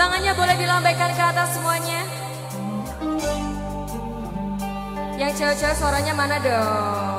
Tangannya boleh dilambaikan ke atas semuanya. Yang cewek-cewek suaranya mana dong?